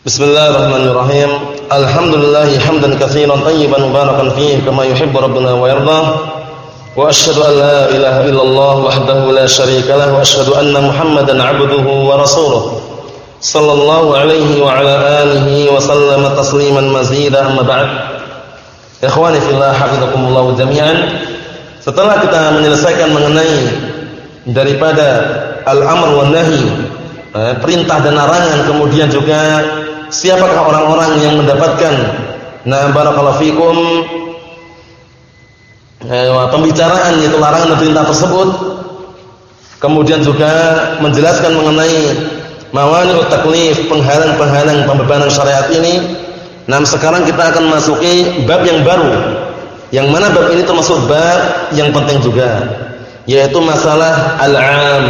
Bismillahirrahmanirrahim. Alhamdulillah hamdan katsiran tayyiban mubarakan fihi kama yuhibbu rabbuna wa yarda. Wa asyhadu an la ilaha illallah wahdahu la syarika lah wa asyhadu anna Muhammadan 'abduhu wa rasuluh. Sallallahu alaihi wa ala alihi wa sallama tasliman mazida amma ba'd. Ikhwani fillah hafizakumullah jami'an. Setelah kita menyelesaikan mengenai daripada al-amr wan nahi, eh, perintah dan larangan kemudian juga siapakah orang-orang yang mendapatkan? Nah barakallahu fikum. Eh, pembicaraan yaitu larangan dan perintah tersebut. Kemudian juga menjelaskan mengenai mawani taklif penghalang-penghalang pembebanan syariat ini. Nah sekarang kita akan masuki bab yang baru. Yang mana bab ini termasuk bab yang penting juga yaitu masalah al-am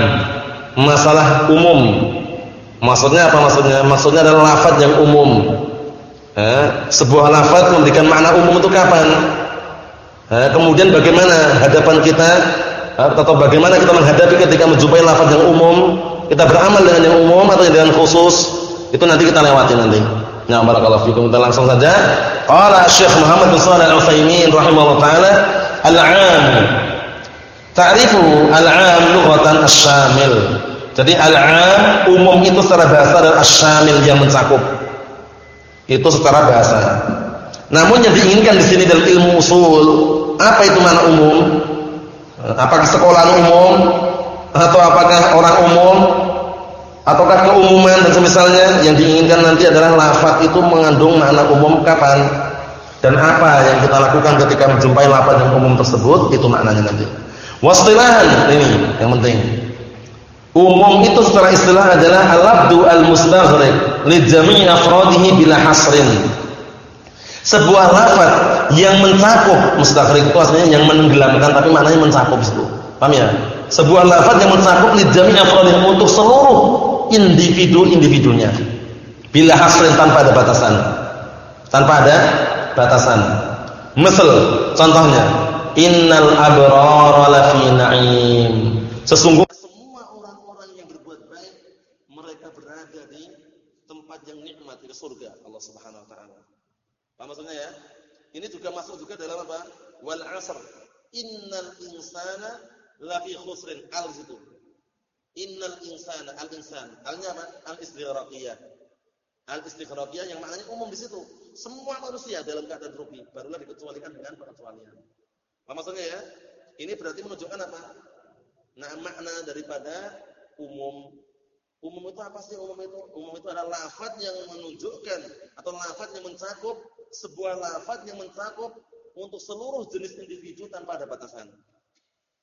masalah umum Maksudnya apa maksudnya? Maksudnya adalah lafaz yang umum. Eh, sebuah lafaz memberikan makna umum itu kapan? Eh, kemudian bagaimana hadapan kita atau bagaimana kita menghadapi ketika menjumpai lafaz yang umum? Kita beramal dengan yang umum atau dengan khusus? Itu nanti kita lewati nanti. Nah, barakallahu fikum. Kita langsung saja. Qala Syekh Muhammad bin Shalih Al-Utsaimin rahimahullah taala, al-'am. Ta'rifu al-'am lughatan asy-syamil. Jadi al-'am umum itu secara bahasa adalah asy-syamil yang mencakup. Itu secara bahasa. Namun yang diinginkan di sini dalam ilmu usul, apa itu mana umum? Apakah sekolah umum atau apakah orang umum ataukah keumuman dan semisalnya yang diinginkan nanti adalah lafaz itu mengandung makna umum kapan dan apa yang kita lakukan ketika menjumpai lafaz yang umum tersebut itu maknanya nanti. Wastilahan ini yang penting. Umum itu secara istilah adalah al-labdu al-mustaghrib li jami' afradihi bila hasrin. Sebuah lafaz yang mencakup mustaghrib itu artinya yang menenggelamkan tapi maknanya mencakup itu. Paham ya? Sebuah lafaz yang mencakup li jami' afradihi untuk seluruh individu-individunya. Bila hasrin tanpa ada batasan. Tanpa ada batasan. Misal contohnya, innal abrara lafi na'im. Sesungguhnya surga Allah Subhanahu wa taala. Apa maksudnya ya? Ini juga masuk juga dalam apa? Wal 'asr. Innal insana lafi khusrin. Al situ. Innal insana al-insan. Alnya apa? Al-istighraqiyah. Al-istighraqiyah yang maknanya umum di situ. Semua manusia dalam keadaan rugi, barulah dikecualikan dengan pengecualian. Apa maksudnya ya? Ini berarti menunjukkan apa? Nah, makna daripada umum Umum itu apa sih umum itu? Umum itu adalah lafaz yang menunjukkan atau lafaz yang mencakup sebuah lafaz yang mencakup untuk seluruh jenis individu tanpa ada batasan.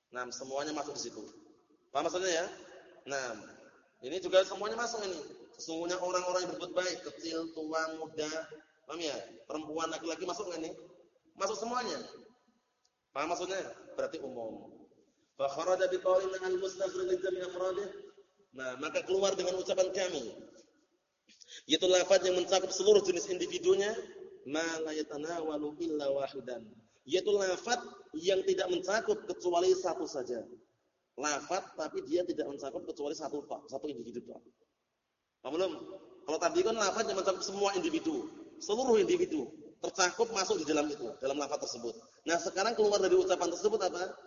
Nah, semuanya masuk di situ. Paham maksudnya ya? Nah, ini juga semuanya masuk ini. Sesungguhnya orang-orang yang berbuat baik, kecil, tua, muda, paham ya? Perempuan, laki-laki masuk enggak nih? Masuk semuanya. Paham maksudnya? Berarti umum. Fa kharaja bi qawlin al-mustaghfir li jami' afradihi Nah, maka keluar dengan ucapan kami. Yaitu lafaz yang mencakup seluruh jenis individunya, ma la yatanawalu illa wahidan. Yaitu lafaz yang tidak mencakup kecuali satu saja. Lafaz tapi dia tidak mencakup kecuali satu pak, satu individu pak. Paham belum? Kalau tadi kan lafaz yang mencakup semua individu, seluruh individu tercakup masuk di dalam itu, dalam lafaz tersebut. Nah, sekarang keluar dari ucapan tersebut apa?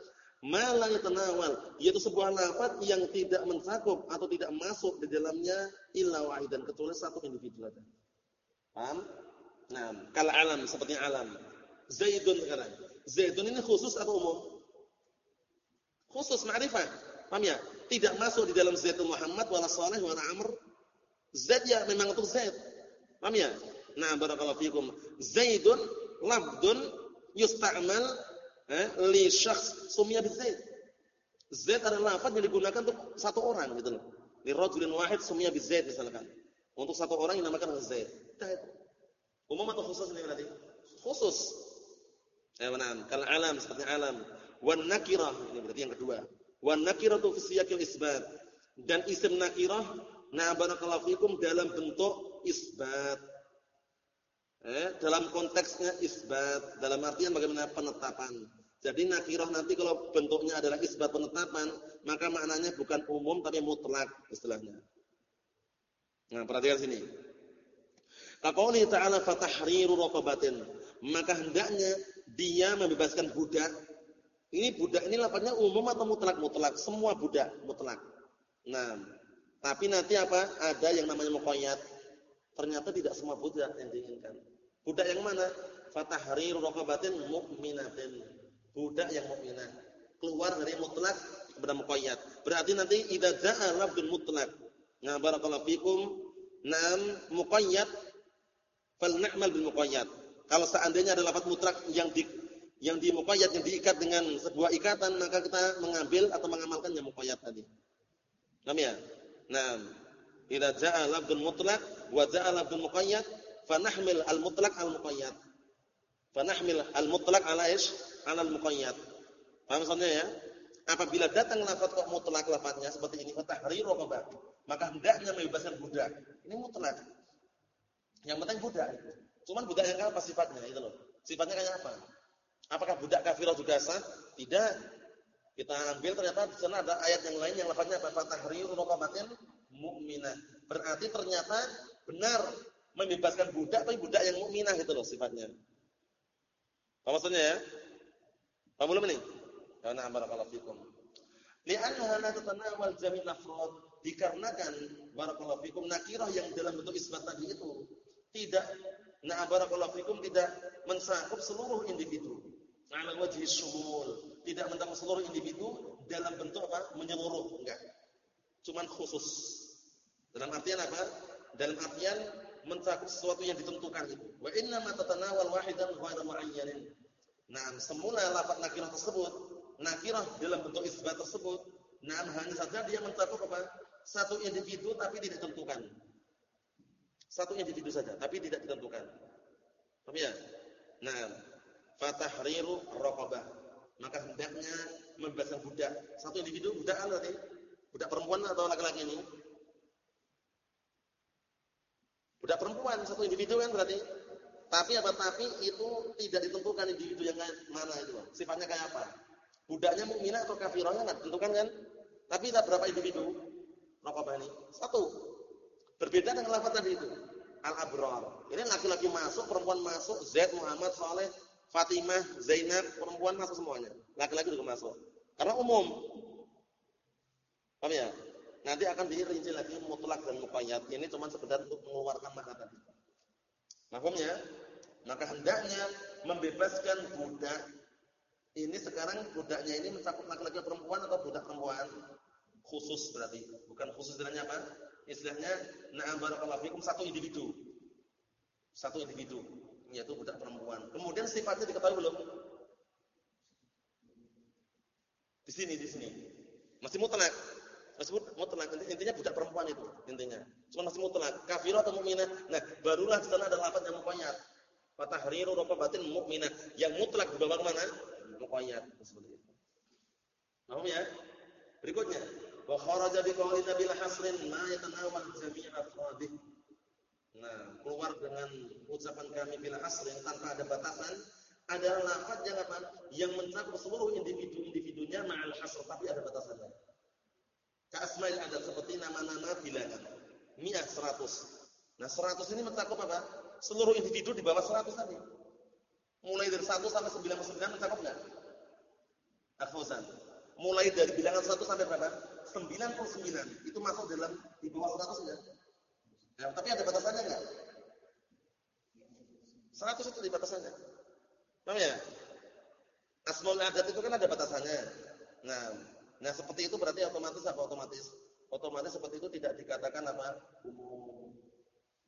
Malah yatanawal yaitu sebuah lafaz yang tidak mencakup atau tidak masuk di dalamnya illa wahidan kecuali satu individu saja. Paham? Nah, kal alam seperti alam. Zaidun sekarang. Zaidun ini khusus atau umum? Khusus ma'rifah. Paham ya? Tidak masuk di dalam Zaidun Muhammad wala Saleh wala Amr. Zaid ya memang untuk Zaid. Paham ya? Nah, barakallahu fikum. Zaidun lafdun yusta'mal eh, li syakhs sumia bizaid. Zaid adalah lafaz yang digunakan untuk satu orang gitu loh. Li rajulin wahid sumia bizaid misalkan. Untuk satu orang yang dinamakan Zaid. Umum atau khusus ini berarti? Khusus. Ya benar. Kal alam seperti alam. Wan nakirah ini berarti yang kedua. Wan nakiratu fi siyaqil isbat. Dan isim nakirah na barakallahu fikum dalam bentuk isbat. Eh, dalam konteksnya isbat, dalam artian bagaimana penetapan. Jadi nakirah nanti kalau bentuknya adalah isbat penetapan, maka maknanya bukan umum tapi mutlak istilahnya. Nah, perhatikan sini. Kaqouli ta'ala fatahriru raqabatin. Maka hendaknya dia membebaskan budak. Ini budak ini lapatnya umum atau mutlak? Mutlak. Semua budak mutlak. Nah, tapi nanti apa? Ada yang namanya muqayyad. Ternyata tidak semua budak yang diinginkan. Budak yang mana? Fatahriru raqabatin mu'minatin. Budak yang mukminah. Keluar dari mutlak kepada muqayyad. Berarti nanti idza ja'a lafdzul mutlak. Nah, barakallahu fikum. Naam muqayyad fal na'mal bil muqayyad. Kalau seandainya ada lafaz mutlak yang di yang di muqayyad yang diikat dengan sebuah ikatan, maka kita mengambil atau mengamalkan yang muqayyad tadi. Paham ya? Naam. Idza ja'a lafdzul mutlak wa ja'a lafdzul muqayyad, fa nahmil al mutlak al muqayyad. Fa nahmil al mutlak ala ish? Ala al muqayyad. Paham maksudnya ya? Apabila datang lafaz kok mutlak lafaznya seperti ini, fatahriru raqabah, maka hendaknya membebaskan budak. Ini mutlak. Yang penting budak itu. Cuman budak yang apa sifatnya itu loh. Sifatnya kayak apa? Apakah budak kafirah juga sah? Tidak. Kita ambil ternyata di sana ada ayat yang lain yang lafaznya apa? Fatahriru raqabatin mu'minah. Berarti ternyata benar membebaskan budak tapi budak yang mukminah itu loh sifatnya. Apa maksudnya ya? Paham belum ini? Ya na'am barakallahu fikum. Li'annaha la tatanawal jami' afrad dikarenakan barakallahu fikum nakirah yang dalam bentuk isbat tadi itu tidak na'am barakallahu fikum tidak mencakup seluruh individu. Ala wajhi syumul, tidak mencakup seluruh individu dalam bentuk apa? menyeluruh, enggak. Cuman khusus. Dalam artian apa? Dalam artian mencakup sesuatu yang ditentukan itu. Wa inna ma tatanawal wahidan ghairu muayyanin. Nah, semula lafaz nakirah tersebut nakirah dalam bentuk isbat tersebut, nah hanya saja dia mencakup apa? Satu individu tapi tidak ditentukan. Satu individu saja tapi tidak ditentukan. Paham ya? Nah, fatahriru raqabah. Maka hendaknya membebaskan budak. Satu individu budak apa berarti? Budak perempuan atau laki-laki ini? Budak perempuan satu individu kan berarti. Tapi apa? Tapi itu tidak ditentukan individu yang mana itu. Sifatnya kayak apa? Budaknya mukminah atau kafirah enggak tentukan kan? Tapi tidak berapa individu raqabah ini? Satu. Berbeda dengan lafaz tadi itu. Al-abrar. Ini laki-laki masuk, perempuan masuk, Zaid, Muhammad, Saleh, Fatimah, Zainab, perempuan masuk semuanya. Laki-laki juga masuk. Karena umum. Paham ya? Nanti akan dirinci lagi mutlak dan muqayyad. Ini cuma sekedar untuk mengeluarkan makna tadi. Maksudnya, maka hendaknya membebaskan budak ini sekarang budaknya ini mencakup laki-laki perempuan atau budak perempuan? Khusus berarti. Bukan khusus istilahnya apa? Istilahnya na'am barakallahu fikum satu individu. Satu individu yaitu budak perempuan. Kemudian sifatnya diketahui belum? Di sini, di sini. Masih mutlak. Masih mutlak. Intinya budak perempuan itu intinya. Cuma masih mutlak. Kafir atau mukminah. Nah, barulah di sana ada lafaz yang muqayyad. Fatahriru raqabatin mukminah. Yang mutlak di bawah mana? muqayyad seperti itu. Paham ya? Berikutnya, wa kharaja bi qawli bil hasrin ma yatanawal jami' afradih. Nah, keluar dengan ucapan kami bila hasrin tanpa ada batasan adalah lafaz yang apa? Yang mencakup seluruh individu-individunya ma'al hasr tapi ada batasannya. Ka'asma'il ada seperti nama-nama bilangan. Mi'ah 100. Nah, 100 ini mencakup apa? Seluruh individu di bawah 100 tadi. Mulai dari 1 sampai 99 mencakup enggak? Akhwazan. Mulai dari bilangan 1 sampai berapa? 99. Itu masuk dalam di bawah 100 enggak? Ya, tapi ada batasannya enggak? 100 itu di batasannya. Paham ya? Asmaul adat itu kan ada batasannya. Nah, nah seperti itu berarti otomatis apa otomatis? Otomatis seperti itu tidak dikatakan apa? umum.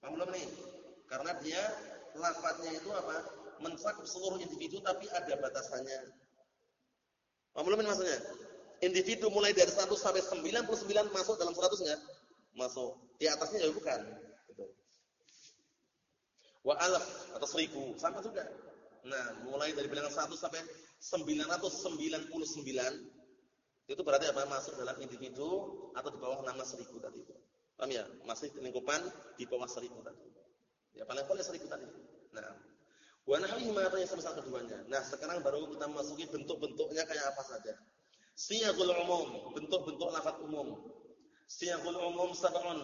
Paham belum nih? Karena dia lafadznya itu apa? mencakup seluruh individu tapi ada batasannya. Paham maksudnya? Individu mulai dari 100 sampai 99 masuk dalam 100 enggak? Masuk. Di atasnya ya bukan. Gitu. Wa alaf atau 1000 sama juga. Nah, mulai dari bilangan 1 sampai 999 itu berarti apa? Masuk dalam individu atau di bawah nama 1000 tadi itu. Paham ya? Masih lingkupan di bawah 1000 tadi. Ya paling paling 1000 tadi. Nah, Wa nahwihima atau yang semisal keduanya. Nah, sekarang baru kita masuki bentuk-bentuknya kayak apa saja. Siyagul umum, bentuk-bentuk lafaz umum. Siyagul umum sab'un.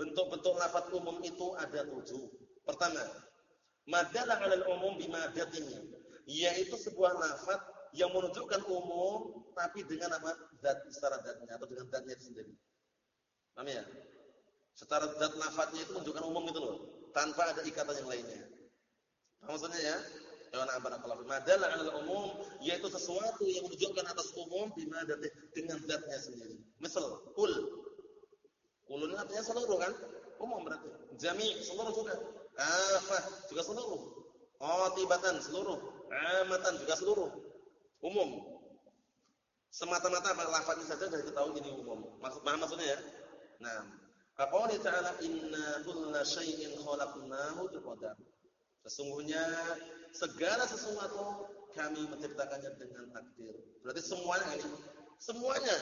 Bentuk-bentuk lafaz umum itu ada tujuh. Pertama, madalah 'alal umum bimadatihi, yaitu sebuah lafaz yang menunjukkan umum tapi dengan apa? zat secara zatnya atau dengan zatnya itu sendiri. Paham ya? Secara zat lafaznya itu menunjukkan umum itu loh, tanpa ada ikatan yang lainnya. Maksudnya ya? Ya barakallahu fi madalla 'ala umum yaitu sesuatu yang menunjukkan atas umum bimadati dengan zatnya sendiri. Misal kul. Kulun artinya seluruh kan? Umum berarti. Jami' seluruh juga. Afah juga seluruh. Qatibatan seluruh. Amatan juga seluruh. Umum. Semata-mata lafaznya saja sudah diketahui ini umum. Maksud maksudnya ya? Nah, Qaqouli ta'ala inna kulla syai'in khalaqnahu biqadar. Sesungguhnya segala sesuatu kami menciptakannya dengan takdir. Berarti semuanya ini semuanya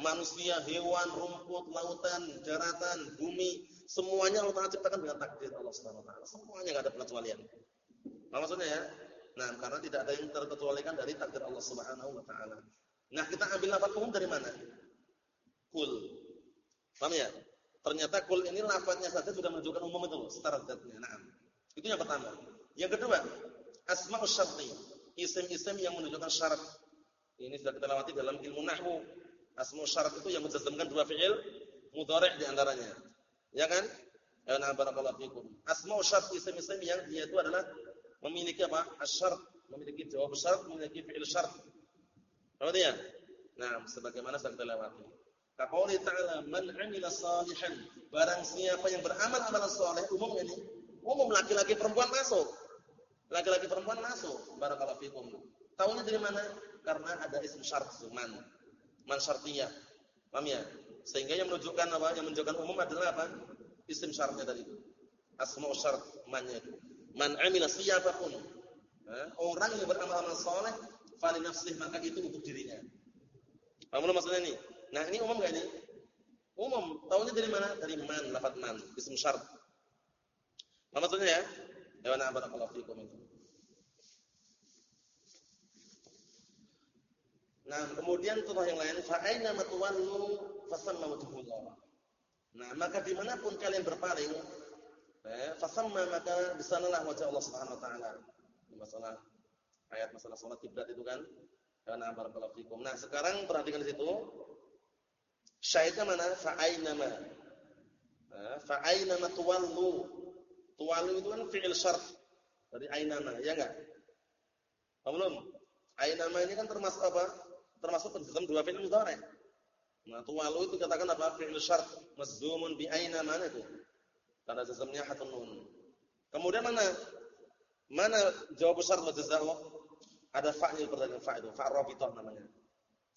manusia, hewan, rumput, lautan, daratan, bumi, semuanya Allah Taala ciptakan dengan takdir Allah Subhanahu wa taala. Semuanya enggak ada pengecualian. Apa maksudnya ya? Nah, karena tidak ada yang terkecualikan dari takdir Allah Subhanahu wa taala. Nah, kita ambil lafaz umum dari mana? Kul. Paham ya? Ternyata kul ini lafadznya saja sudah menunjukkan umum itu secara zatnya. Nah, itu yang pertama. Yang kedua, asmaul syarti, isim-isim yang menunjukkan syarat. Ini sudah kita lewati dalam ilmu nahwu. Asmaul syarat itu yang menjazmkan dua fi'il mudhari' di antaranya. Ya kan? Ya nah barakallahu fikum. Asmaul isim-isim yang dia itu adalah memiliki apa? Asy-syart, memiliki jawab syarat, memiliki fi'il syarat. Paham ya? Nah, sebagaimana sudah kita lewati. Kaqouli ta'ala man 'amila salihan, barang siapa yang beramal amalan saleh umum ini, umum laki-laki perempuan masuk. Laki-laki perempuan masuk. Barakallahu fikum. Tahunya dari mana? Karena ada isim syarat man. Man syartiyah. Paham ya? Sehingga yang menunjukkan apa? Yang menunjukkan umum adalah apa? Isim syaratnya tadi. Asma'u syarat mannya itu. Man 'amila siapa pun. Orang yang beramal amalan saleh, fali nafsih maka itu untuk dirinya. Paham maksudnya ini? Nah, ini umum enggak ini? Umum. Tahunya dari mana? Dari man, lafaz man, isim syarat. Apa maksudnya ya? Ya wa barakallahu fikum itu. Nah, kemudian contoh yang lain, fa aina matwallu fasamma wajhullah. Nah, maka di mana pun kalian berpaling, eh, fasamma maka di sanalah wajah Allah Subhanahu wa taala. Masalah ayat masalah salat kiblat itu kan. Ya nah, barakallahu fikum. Nah, sekarang perhatikan di situ. Syahidnya mana? Fa'ainama. Fa'ainama tuwallu. Tuwallu itu kan fi'il syarf. Dari ainama, ya enggak? Belum. Ainama ini kan termasuk apa? Termasuk dalam dua fi'il mudhari'. Nah, tuwallu itu katakan apa? Fi'il syarf mazdumun bi itu. Karena jazamnya hatun nun. Kemudian mana? Mana jawab syarf wa jazaa'u? Ada fa'il pertanyaan fa' itu, fa' rabithah namanya.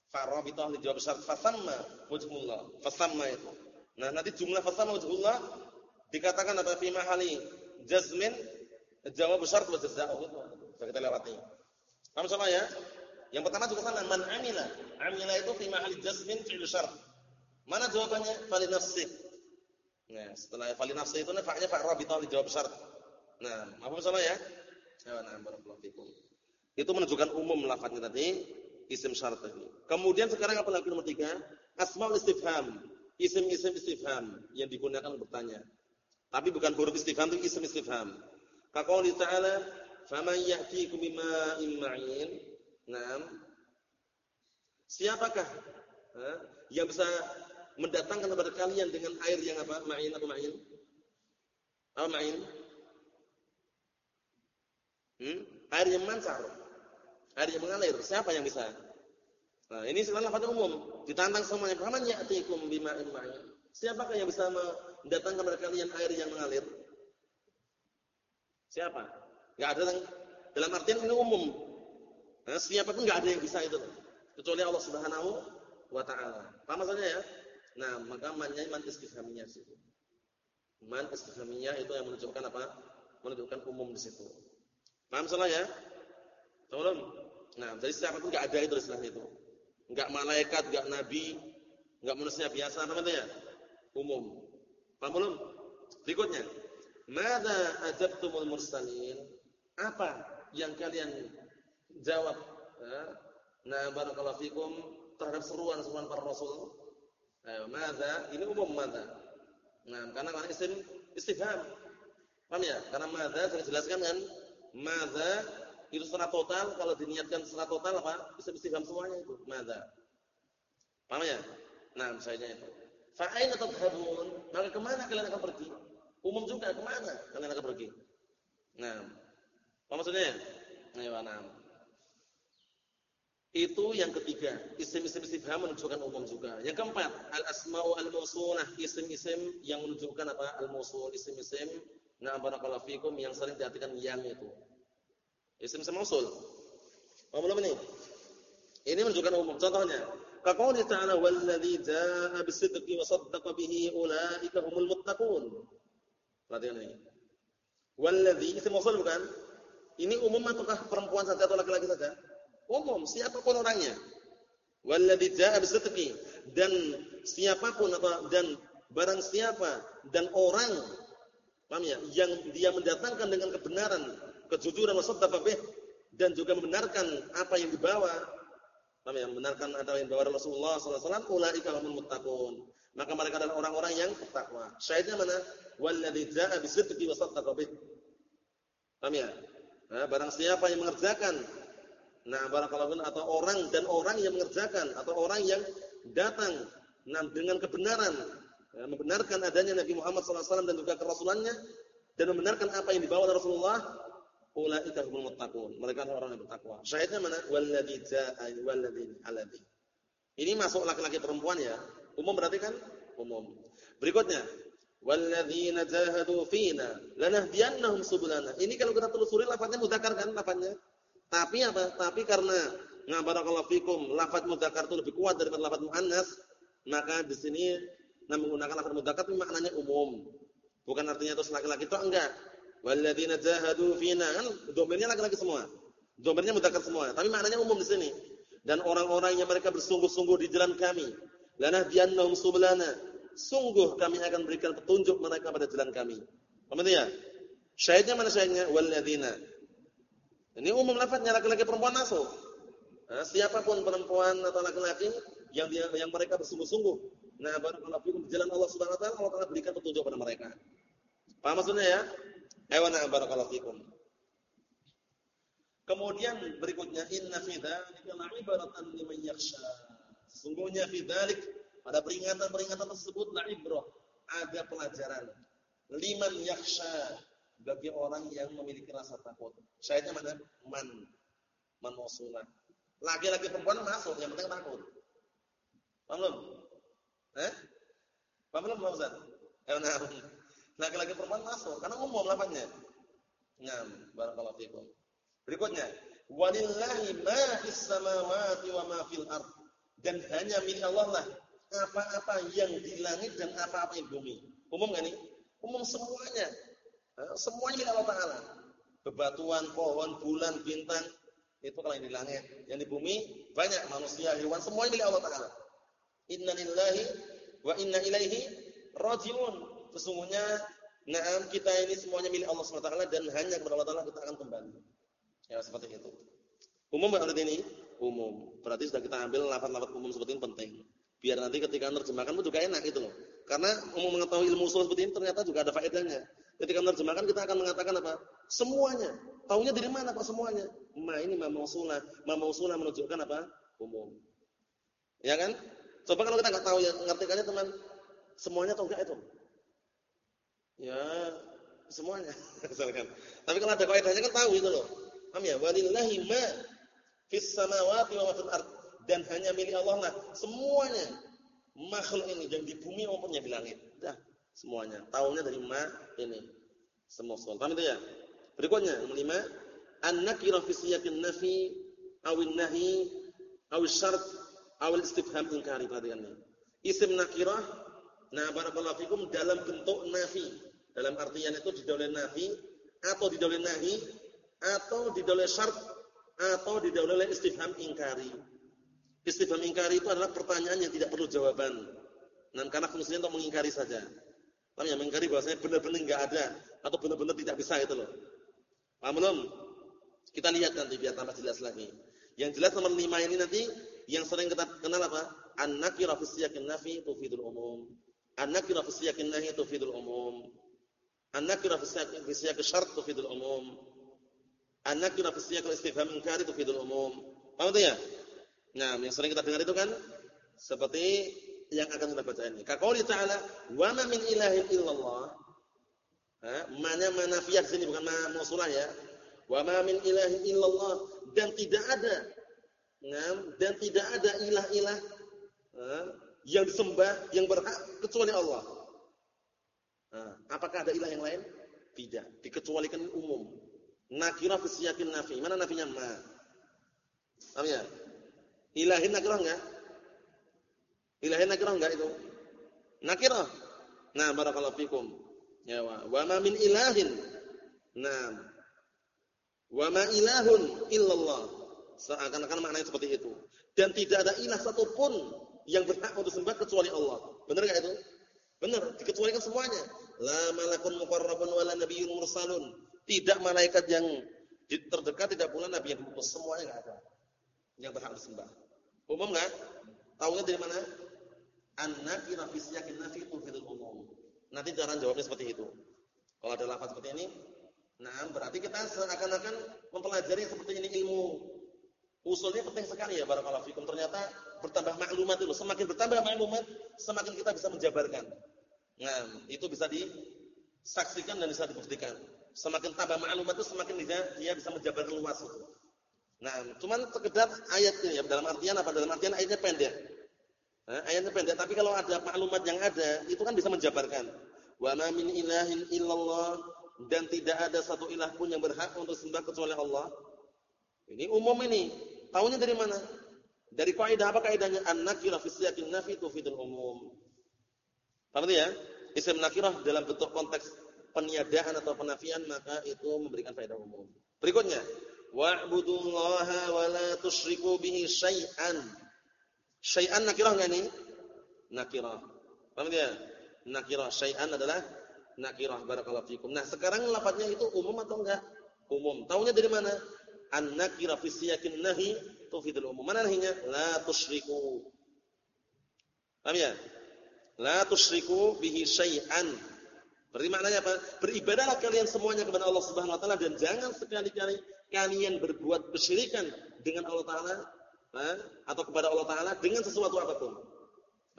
Farabitah dijawab syarat fasamma wajhullah. Fasamma itu. Nah, nanti jumlah fasamma wajhullah dikatakan apa fi mahali jazmin jawab syarat wa jazaa'u kita lewati. Paham sama ya? Yang pertama juga sama man amila. Amila itu fi mahali jazmin fi'il syarat. Mana jawabannya? Fali nafsi. Nah, setelah fali nafsi itu fa'nya farabitah dijawab syarat. Nah, apa sama ya? Ya, nah, barakallahu fikum. Itu menunjukkan umum lafaznya tadi isim syarat tadi. Kemudian sekarang apa lagi nomor tiga? Asmaul istifham. Isim-isim istifham yang digunakan bertanya. Tapi bukan huruf istifham itu isim istifham. Kaqouli ta'ala, "Faman ya'tikum bima'in ma'in?" Naam. Siapakah ha, yang bisa mendatangkan kepada kalian dengan air yang apa? Ma'in apa ma'in? Apa ma'in? Hmm? Air yang mancar air yang mengalir. Siapa yang bisa? Nah, ini sebenarnya pada umum. Ditantang semuanya. Faman ya'tikum bima'in ma'in. Siapakah yang bisa mendatangkan kepada kalian air yang mengalir? Siapa? Enggak ada yang dalam artian ini umum. Nah, siapa pun enggak ada yang bisa itu. Kecuali Allah Subhanahu wa taala. Paham maksudnya ya? Nah, maka mannya man istifhamiyah situ. Man istifhamiyah itu yang menunjukkan apa? Menunjukkan umum di situ. Paham salah ya? Tolong. Nah, jadi siapa pun enggak ada itu istilah itu. Enggak malaikat, enggak nabi, enggak manusia biasa apa namanya? Umum. Paham belum? Berikutnya. Madza ajabtumul mursalin? Apa yang kalian jawab? Nah, barakallahu fikum terhadap seruan-seruan para rasul. Ayo, madza? Ini umum madza. Nah, karena kan isim istifham. Paham ya? Karena madza saya jelaskan kan, madza itu secara total kalau diniatkan secara total apa? Bisa istifham semuanya itu, madza. Paham ya? Nah, misalnya itu. Fa aina tadhhabun? Maka ke mana kalian akan pergi? Umum juga ke mana kalian akan pergi? Nah, apa maksudnya? Nah. Itu yang ketiga, isim-isim istifham menunjukkan umum juga. Yang keempat, al-asma'u al-mausulah, isim-isim yang menunjukkan apa? Al-mausul, isim-isim nah barakallahu fikum yang sering diartikan yang itu. Isim-isim mausul. Paham belum ini? Ini menunjukkan umum. Contohnya, kaqouli ta'ala walladzi jaa'a bisidqi wa saddaqa bihi ulaika humul muttaqun. Perhatikan ini. Walladzi isim mausul bukan? Ini umum ataukah perempuan saja atau laki-laki saja? Umum, siapa pun orangnya. Walladzi jaa'a bisidqi dan siapa pun atau dan barang siapa dan orang paham ya yang dia mendatangkan dengan kebenaran, kejujuran wasaddaqa dan juga membenarkan apa yang dibawa paham ya membenarkan apa yang dibawa Rasulullah sallallahu alaihi wasallam ulaika humul muttaqun. Maka mereka adalah orang-orang yang bertakwa. Syahidnya mana? Walladzi jaa'a bisidqi wasaddaqa bih. Paham ya? Nah, barang siapa yang mengerjakan Nah, barakallahu atau orang dan orang yang mengerjakan atau orang yang datang nah, dengan kebenaran, ya, membenarkan adanya Nabi Muhammad SAW dan juga kerasulannya dan membenarkan apa yang dibawa oleh Rasulullah, ulaika humul muttaqun. Mereka adalah orang yang bertakwa. Syahidnya mana? Walladzi jaa'a walladzi alladzi. Ini masuk laki-laki perempuan ya. Umum berarti kan? Umum. Berikutnya, walladzina jahadu fina lanahdiyannahum subulana. Ini kalau kita telusuri lafaznya mudzakkar kan lafaznya? Tapi apa? Tapi karena nah barakallahu fikum lafaz mudzakkar itu lebih kuat daripada lafaz muannas, maka di sini nah menggunakan lafaz mudzakkar itu maknanya umum. Bukan artinya itu laki-laki itu enggak. Walladzina jahadu fina kan domainnya laki-laki semua. Domainnya mudzakkar semua, tapi maknanya umum di sini. Dan orang-orang yang mereka bersungguh-sungguh di jalan kami, lanahdiyannahum subulana. Sungguh kami akan berikan petunjuk mereka pada jalan kami. Paham ya? Syahidnya mana syahidnya? Walladzina ini umum lafadznya laki-laki perempuan masuk. Nah, siapa pun perempuan atau laki-laki yang dia, yang mereka bersungguh-sungguh. Nah, barakallahu fikum di jalan Allah Subhanahu wa taala, Allah akan berikan petunjuk kepada mereka. Paham maksudnya ya? Ayo na barakallahu fikum. Kemudian berikutnya inna fi dzalika la'ibratan liman yakhsha. Sungguhnya fi dzalik pada peringatan-peringatan tersebut la'ibrah, ada pelajaran liman yakhsha bagi orang yang memiliki rasa takut. Syahidnya mana? Man. Man mausulah. Laki-laki perempuan masuk, yang penting takut. Paham belum? Eh? Paham belum Pak Ustaz? Eh, nah. Laki-laki perempuan masuk karena umum lapannya. Ngam, barakallahu fikum. Berikutnya, walillahi ma fis samawati wa ma fil ard. Dan hanya milik Allah lah apa-apa yang di langit dan apa-apa yang di bumi. Umum enggak nih? Umum semuanya. Semuanya milik Allah Taala. Bebatuan, pohon, bulan, bintang, itu kalau yang di langit. Yang di bumi banyak manusia, hewan, semuanya milik Allah Taala. Inna lillahi wa inna ilaihi rajiun. Sesungguhnya na'am kita ini semuanya milik Allah SWT dan hanya kepada Allah Taala kita akan kembali. Ya seperti itu. Umum berarti ini? Umum. Berarti sudah kita ambil lafaz-lafaz umum seperti ini penting. Biar nanti ketika menerjemahkan pun juga enak gitu loh. Karena umum mengetahui ilmu usul seperti ini ternyata juga ada faedahnya. Ketika menerjemahkan kita akan mengatakan apa? Semuanya. Taunya dari mana Pak semuanya? Ma ini ma mausulah. Ma mausulah menunjukkan apa? Umum. Ya kan? Coba kalau kita nggak tahu ya ngartikannya teman, semuanya atau enggak itu? Ya, semuanya. Tapi kalau ada kaidahnya kan tahu itu loh. Paham ya? Walillahi ma fis samawati wa fil ard. Dan hanya milik Allah lah semuanya. Makhluk ini yang di bumi maupun yang di langit. Dah semuanya. Tahunya dari ma ini. Semusul. Paham itu ya? Berikutnya, nomor lima. An-nakira fi siyakin nafi awin nahi awil syart awil istifham ingkari. Perhatikan ini. Isim nakirah, nah barakallahu fikum dalam bentuk nafi. Dalam artian itu didahului nafi atau didahului nahi atau didahului syart atau didahului istifham ingkari. Istifham ingkari itu adalah pertanyaan yang tidak perlu jawaban. Dan karena fungsinya untuk mengingkari saja. Paham ya? Mengingkari bahwasanya benar-benar enggak ada atau benar-benar tidak bisa itu loh. Paham belum? Kita lihat nanti biar tambah jelas lagi. Yang jelas nomor 5 ini nanti yang sering kita kenal apa? An-nakira fi nafi tufidul umum. An-nakira fi nahi tufidul umum. An-nakira fi siyaq syart tufidul umum. An-nakira fi siyaq istifham inkari tufidul umum. Paham itu ya? Nah, yang sering kita dengar itu kan seperti yang akan kita baca ini. Kaqouli ta'ala, "Wa ma min ilahin illallah." Ha, mana manafiyah sini bukan ma mausulah ya. Wa ma min ilahin illallah dan tidak ada Nah, dan tidak ada ilah-ilah yang disembah yang berhak kecuali Allah. Apakah ada ilah yang lain? Tidak, dikecualikan umum. Nakira fi siyakin nafi. Mana nafinya ma? Paham ya? Ilahin nakirah enggak? Ilahin nakirah enggak itu? Nakirah. Nah, barakallahu fikum. Ya wa, wa ma min ilahin. Nah. Wa ma ilahun illallah. Seakan-akan maknanya seperti itu. Dan tidak ada ilah satupun yang berhak untuk sembah kecuali Allah. Benar enggak itu? Benar, dikecualikan semuanya. La malakun muqarrabun wala nabiyyun mursalun. Tidak malaikat yang terdekat, tidak pula nabi yang diutus, semuanya enggak ada. Yang berhak disembah. Umum enggak? Tahunya dari mana? An-nakira fi siyakin nafi umum. Nanti cara jawabnya seperti itu. Kalau ada lafaz seperti ini, nah berarti kita seakan-akan mempelajari seperti ini ilmu Usulnya penting sekali ya barakallahu fikum. Ternyata bertambah maklumat itu, semakin bertambah maklumat, semakin kita bisa menjabarkan. Nah, itu bisa disaksikan dan bisa dibuktikan. Semakin tambah maklumat itu semakin dia, dia bisa menjabarkan luas itu. Nah, cuman sekedar ayat ini ya dalam artian apa? Dalam artian ayatnya pendek. Nah, ayatnya pendek, tapi kalau ada maklumat yang ada, itu kan bisa menjabarkan. Wa ma min ilahin illallah dan tidak ada satu ilah pun yang berhak untuk sembah kecuali Allah. Ini umum ini. Tahunya dari mana? Dari kaidah apa kaidahnya? An-nakirah fi siyaqin nafi tufidul umum. Paham ya? Isim nakirah dalam bentuk konteks peniadaan atau penafian maka itu memberikan faedah umum. Berikutnya, wa'budullaha wa la tusyriku bihi syai'an. Syai'an nakirah enggak ini? Nakirah. Paham ya? Nakirah syai'an adalah nakirah barakallahu fikum. Nah, sekarang lafadznya itu umum atau enggak? Umum. Tahunya dari mana? an-nakira fi siyakin nahi tufidul umum. Mana nahinya? La tusyriku. Paham ya? La tusyriku bihi syai'an. Berarti maknanya apa? Beribadahlah kalian semuanya kepada Allah Subhanahu wa taala dan jangan sekali-kali kalian berbuat kesyirikan dengan Allah taala atau kepada Allah taala dengan sesuatu apa pun.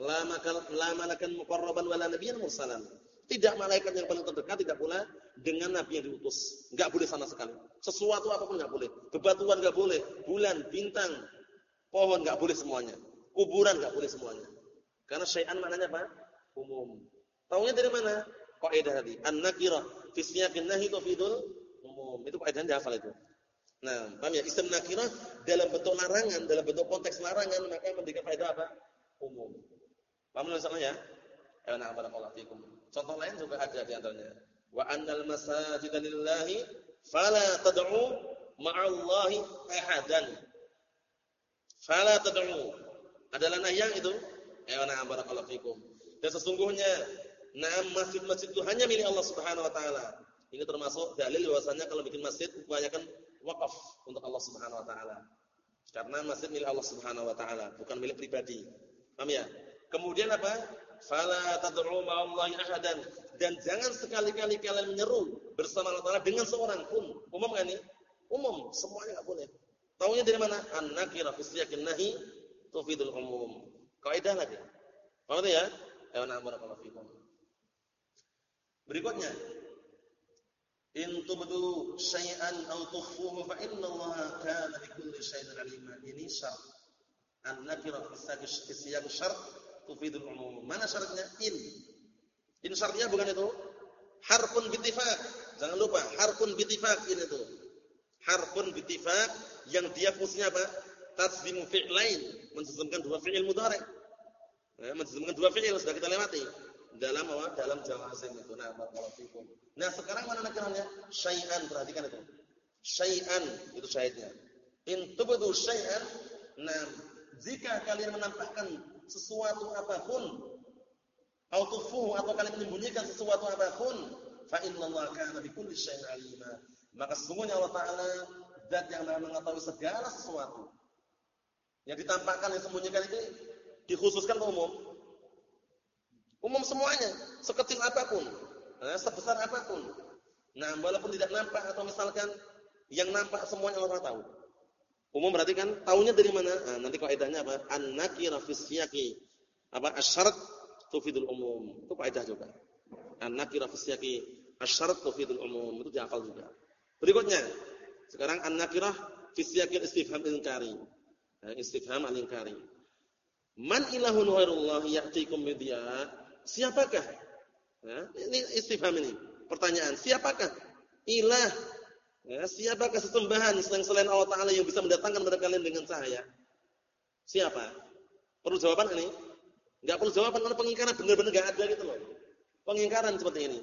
La malakan muqarraban wala nabiyyan mursalan. Tidak malaikat yang paling terdekat, tidak pula dengan nabi yang diutus. Enggak boleh sama sekali. Sesuatu apa pun enggak boleh. Bebatuan enggak boleh, bulan, bintang, pohon enggak boleh semuanya. Kuburan enggak boleh semuanya. Karena syai'an maknanya apa? Umum. Taunya dari mana? Kaidah tadi. An-nakirah fi siyaqin nahi tufidul umum. Itu kaidahnya dihafal itu. Nah, paham ya? Isim nakirah dalam bentuk larangan, dalam bentuk konteks larangan maka memberikan faedah apa? Umum. Paham ya? Ya, nah, barakallahu fikum. Contoh lain juga ada di antaranya. Wa annal masajida lillahi fala tad'u ma'allahi ahadan. Fala tad'u. Adalah nahyang itu. Ya, nah, barakallahu fikum. Dan sesungguhnya nah masjid-masjid itu hanya milik Allah Subhanahu wa taala. Ini termasuk dalil bahwasanya kalau bikin masjid upayakan wakaf untuk Allah Subhanahu wa taala. Karena masjid milik Allah Subhanahu wa taala, bukan milik pribadi. Paham ya? Kemudian apa? Fala tad'u ma'allahi ahadan dan jangan sekali-kali kalian menyeru bersama Allah Taala dengan seorang pun. Umum kan ini? Umum, semuanya enggak boleh. Taunya dari mana? An-nakira fi siyaqin nahi tufidul umum. Kaidah lagi. Paham ya? Ayo na barakallahu fikum. Berikutnya, in tubdu syai'an aw tukhfuhu fa inna Allah kana bikulli syai'in alima. Ini syarat. An-nakira fi siyaqin syart tufidul umum. Mana syaratnya? In. In syaratnya bukan itu. Harfun bitifak. Jangan lupa, harfun bitifak ini itu. Harfun bitifak yang dia fungsinya apa? Tasdimu fi'lain, menjazmkan dua fi'il mudhari'. Ya, menjazmkan dua fi'il sudah kita lewati dalam apa? Dalam jawazim itu. Nah, barakallahu. Nah, sekarang mana nakirahnya? Syai'an, perhatikan itu. Syai'an itu syahidnya. In tubdu syai'an, nah jika kalian menampakkan sesuatu apa pun autufu atau kalian menyembunyikan sesuatu apa pun fa innallaha kana bikulli syai'in alima maka sesungguhnya Allah taala zat yang Maha mengetahui segala sesuatu yang ditampakkan yang disembunyikan itu dikhususkan umum umum semuanya sekecil apa pun Nah, sebesar apa pun. Nah, walaupun tidak nampak atau misalkan yang nampak semuanya orang tahu. Umum berarti kan tahunya dari mana? Nah, nanti kaidahnya apa? An-nakira fi. Apa? Asyarat tufidul umum. Itu kaidah juga. An-nakira fi asyarat tufidul umum. Itu dihafal juga. Berikutnya, sekarang an-nakirah fi siyaqil istifham inkari. Nah, istifham al-inkari. Man ilahun ghairullah ya'tikum bidya? Siapakah? Nah, ini istifham ini. Pertanyaan, siapakah ilah? Ya, siapakah sesembahan selain selain Allah Taala yang bisa mendatangkan kepada kalian dengan cahaya? Siapa? Perlu jawaban ini? Enggak perlu jawaban karena pengingkaran benar-benar enggak ada gitu loh. Pengingkaran seperti ini.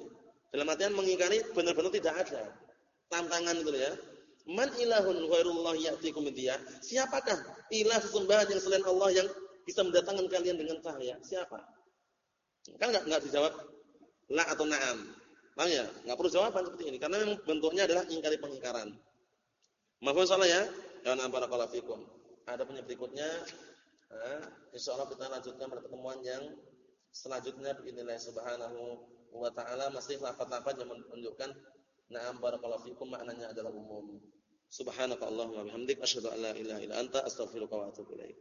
Dalam artian mengingkari benar-benar tidak ada. Tantangan itu ya. Man ilahun ghairullah ya'tikum bidya? Siapakah ilah sesembahan yang selain Allah yang bisa mendatangkan kalian dengan cahaya? Siapa? Kan enggak enggak dijawab la atau na'am. Paham ya? Enggak perlu jawaban seperti ini karena memang bentuknya adalah ingkari pengingkaran. Mohon salah ya. Karena barakallahu fikum. Ada punya berikutnya eh, insyaallah kita lanjutkan pada pertemuan yang selanjutnya bismillah subhanahu wa taala masih lafaz-lafaz yang menunjukkan na'am barakallahu fikum maknanya adalah umum. Subhanakallahumma bihamdik asyhadu an la ilaha illa anta astaghfiruka wa atubu ilaik.